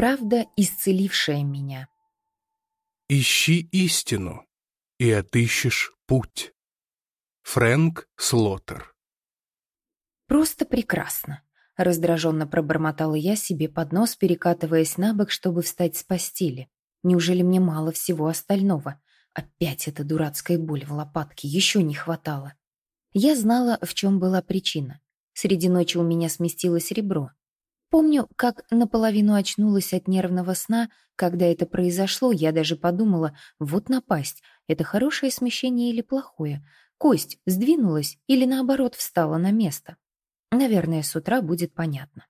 Правда, исцелившая меня. Ищи истину, и отыщешь путь. Фрэнк Слоттер Просто прекрасно. Раздраженно пробормотала я себе под нос, перекатываясь на бок, чтобы встать с постели. Неужели мне мало всего остального? Опять эта дурацкая боль в лопатке, еще не хватало. Я знала, в чем была причина. Среди ночи у меня сместилось ребро. Помню, как наполовину очнулась от нервного сна. Когда это произошло, я даже подумала, вот напасть, это хорошее смещение или плохое? Кость сдвинулась или наоборот встала на место? Наверное, с утра будет понятно.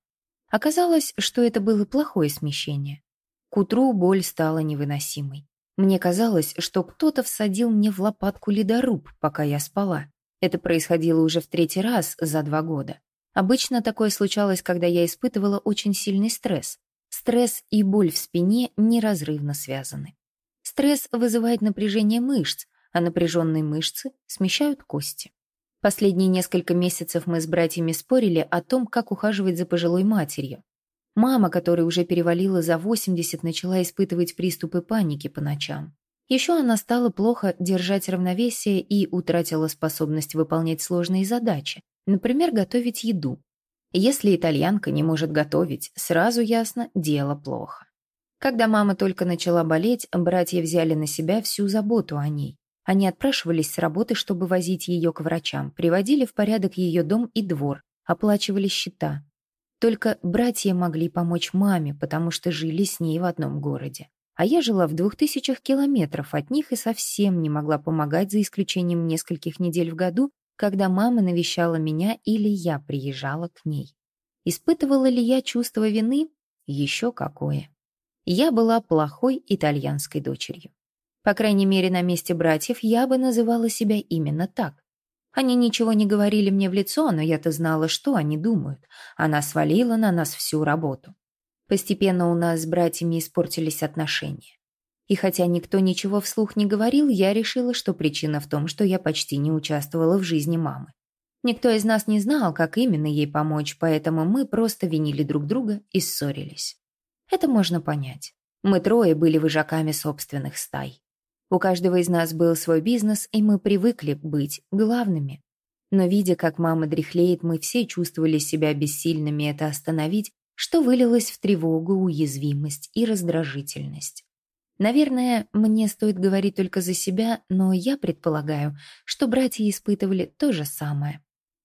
Оказалось, что это было плохое смещение. К утру боль стала невыносимой. Мне казалось, что кто-то всадил мне в лопатку ледоруб, пока я спала. Это происходило уже в третий раз за два года. Обычно такое случалось, когда я испытывала очень сильный стресс. Стресс и боль в спине неразрывно связаны. Стресс вызывает напряжение мышц, а напряженные мышцы смещают кости. Последние несколько месяцев мы с братьями спорили о том, как ухаживать за пожилой матерью. Мама, которая уже перевалила за 80, начала испытывать приступы паники по ночам. Еще она стала плохо держать равновесие и утратила способность выполнять сложные задачи, например, готовить еду. Если итальянка не может готовить, сразу ясно – дело плохо. Когда мама только начала болеть, братья взяли на себя всю заботу о ней. Они отпрашивались с работы, чтобы возить ее к врачам, приводили в порядок ее дом и двор, оплачивали счета. Только братья могли помочь маме, потому что жили с ней в одном городе. А я жила в двух тысячах километров от них и совсем не могла помогать, за исключением нескольких недель в году, когда мама навещала меня или я приезжала к ней. Испытывала ли я чувство вины? Еще какое. Я была плохой итальянской дочерью. По крайней мере, на месте братьев я бы называла себя именно так. Они ничего не говорили мне в лицо, но я-то знала, что они думают. Она свалила на нас всю работу. Постепенно у нас с братьями испортились отношения. И хотя никто ничего вслух не говорил, я решила, что причина в том, что я почти не участвовала в жизни мамы. Никто из нас не знал, как именно ей помочь, поэтому мы просто винили друг друга и ссорились. Это можно понять. Мы трое были выжаками собственных стай. У каждого из нас был свой бизнес, и мы привыкли быть главными. Но видя, как мама дряхлеет, мы все чувствовали себя бессильными это остановить, что вылилось в тревогу, уязвимость и раздражительность. Наверное, мне стоит говорить только за себя, но я предполагаю, что братья испытывали то же самое.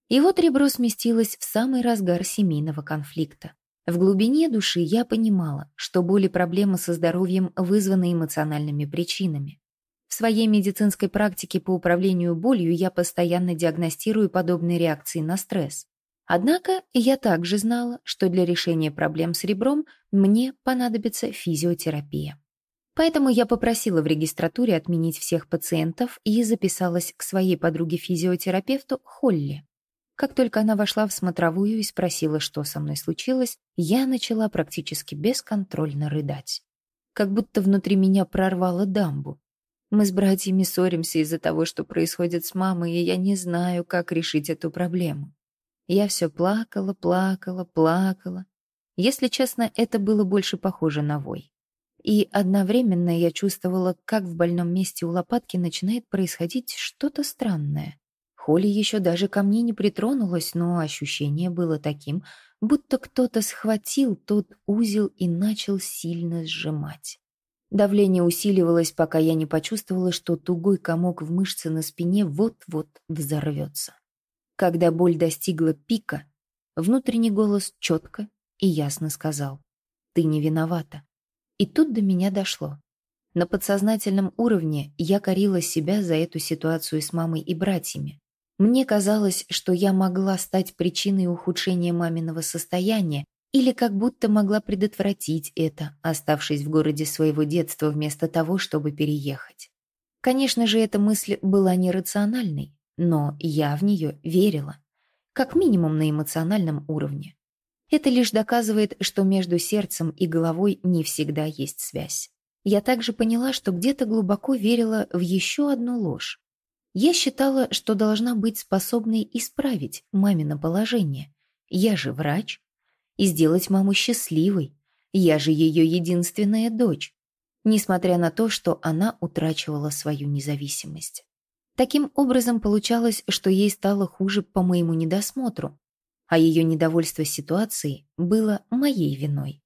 И вот ребро сместилось в самый разгар семейного конфликта. В глубине души я понимала, что боли проблемы со здоровьем вызваны эмоциональными причинами. В своей медицинской практике по управлению болью я постоянно диагностирую подобные реакции на стресс. Однако я также знала, что для решения проблем с ребром мне понадобится физиотерапия. Поэтому я попросила в регистратуре отменить всех пациентов и записалась к своей подруге-физиотерапевту Холли. Как только она вошла в смотровую и спросила, что со мной случилось, я начала практически бесконтрольно рыдать. Как будто внутри меня прорвало дамбу. Мы с братьями ссоримся из-за того, что происходит с мамой, и я не знаю, как решить эту проблему. Я все плакала, плакала, плакала. Если честно, это было больше похоже на вой. И одновременно я чувствовала, как в больном месте у лопатки начинает происходить что-то странное. Холли еще даже ко мне не притронулась, но ощущение было таким, будто кто-то схватил тот узел и начал сильно сжимать. Давление усиливалось, пока я не почувствовала, что тугой комок в мышце на спине вот-вот взорвется. Когда боль достигла пика, внутренний голос четко и ясно сказал «Ты не виновата». И тут до меня дошло. На подсознательном уровне я корила себя за эту ситуацию с мамой и братьями. Мне казалось, что я могла стать причиной ухудшения маминого состояния, или как будто могла предотвратить это, оставшись в городе своего детства вместо того, чтобы переехать. Конечно же, эта мысль была нерациональной, но я в нее верила. Как минимум на эмоциональном уровне. Это лишь доказывает, что между сердцем и головой не всегда есть связь. Я также поняла, что где-то глубоко верила в еще одну ложь. Я считала, что должна быть способной исправить мамино положение. Я же врач, и сделать маму счастливой. Я же ее единственная дочь, несмотря на то, что она утрачивала свою независимость. Таким образом, получалось, что ей стало хуже по моему недосмотру, а ее недовольство ситуацией было моей виной.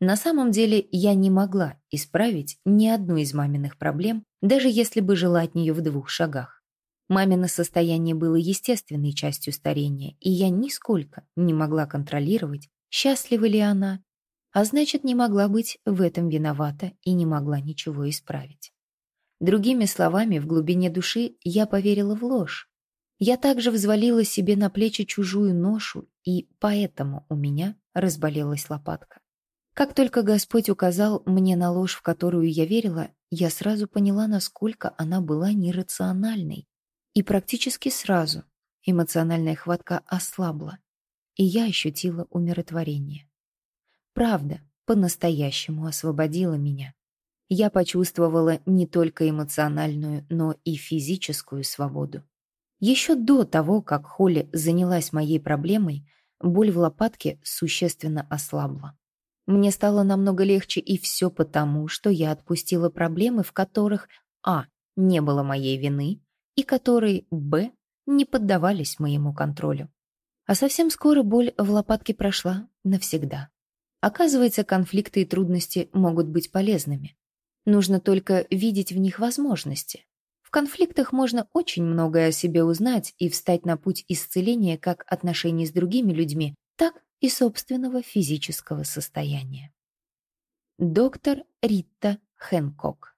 На самом деле я не могла исправить ни одну из маминых проблем, даже если бы жила от нее в двух шагах. Мамино состояние было естественной частью старения, и я нисколько не могла контролировать, счастлива ли она, а значит, не могла быть в этом виновата и не могла ничего исправить. Другими словами, в глубине души я поверила в ложь. Я также взвалила себе на плечи чужую ношу, и поэтому у меня разболелась лопатка. Как только Господь указал мне на ложь, в которую я верила, я сразу поняла, насколько она была нерациональной. И практически сразу эмоциональная хватка ослабла, и я ощутила умиротворение. Правда, по-настоящему освободила меня. Я почувствовала не только эмоциональную, но и физическую свободу. Еще до того, как Холли занялась моей проблемой, боль в лопатке существенно ослабла. Мне стало намного легче и все потому, что я отпустила проблемы, в которых а. не было моей вины, и которые б. не поддавались моему контролю. А совсем скоро боль в лопатке прошла навсегда. Оказывается, конфликты и трудности могут быть полезными. Нужно только видеть в них возможности. Конфликтах можно очень многое о себе узнать и встать на путь исцеления как отношений с другими людьми, так и собственного физического состояния. Доктор Рита Хэнкок